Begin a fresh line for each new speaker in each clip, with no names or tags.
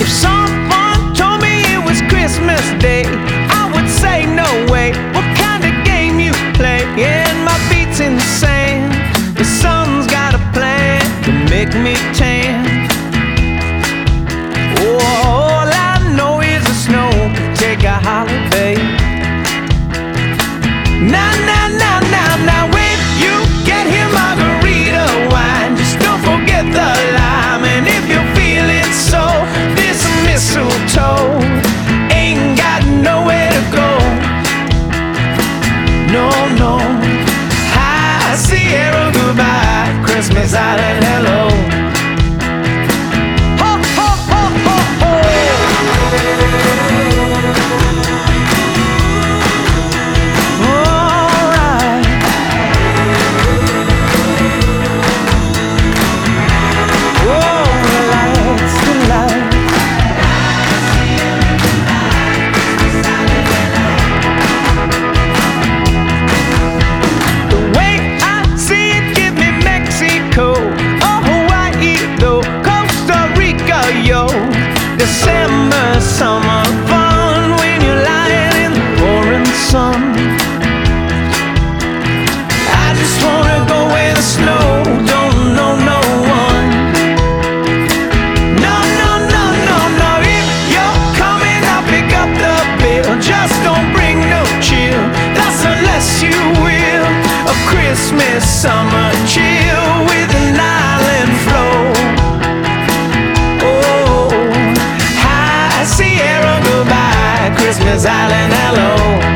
If someone told me it was Christmas Day, I would say, No way. What kind of game you play? And my in the sand. The sun's got a plan to make me tan. Take a holiday. mes Christmas summer chill with an island flow. Oh, hi Sierra, goodbye Christmas Island, hello.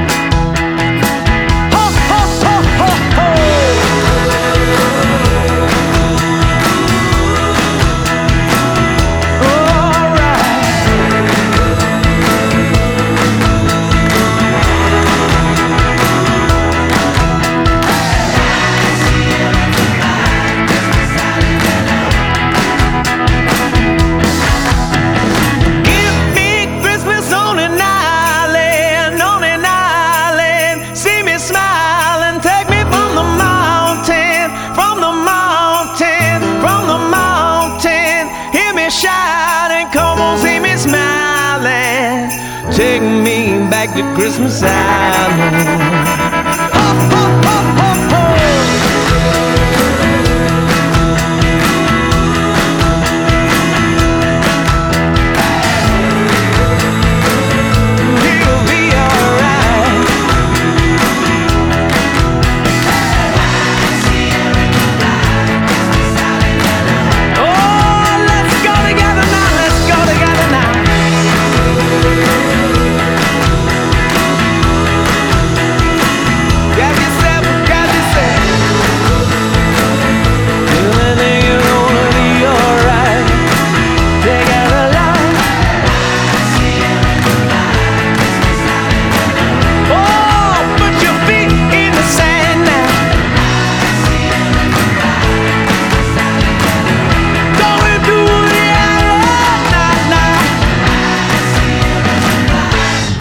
came back to Christmas Island.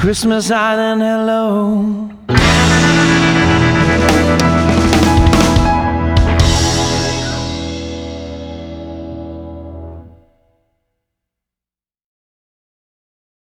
Christmas Island, hello.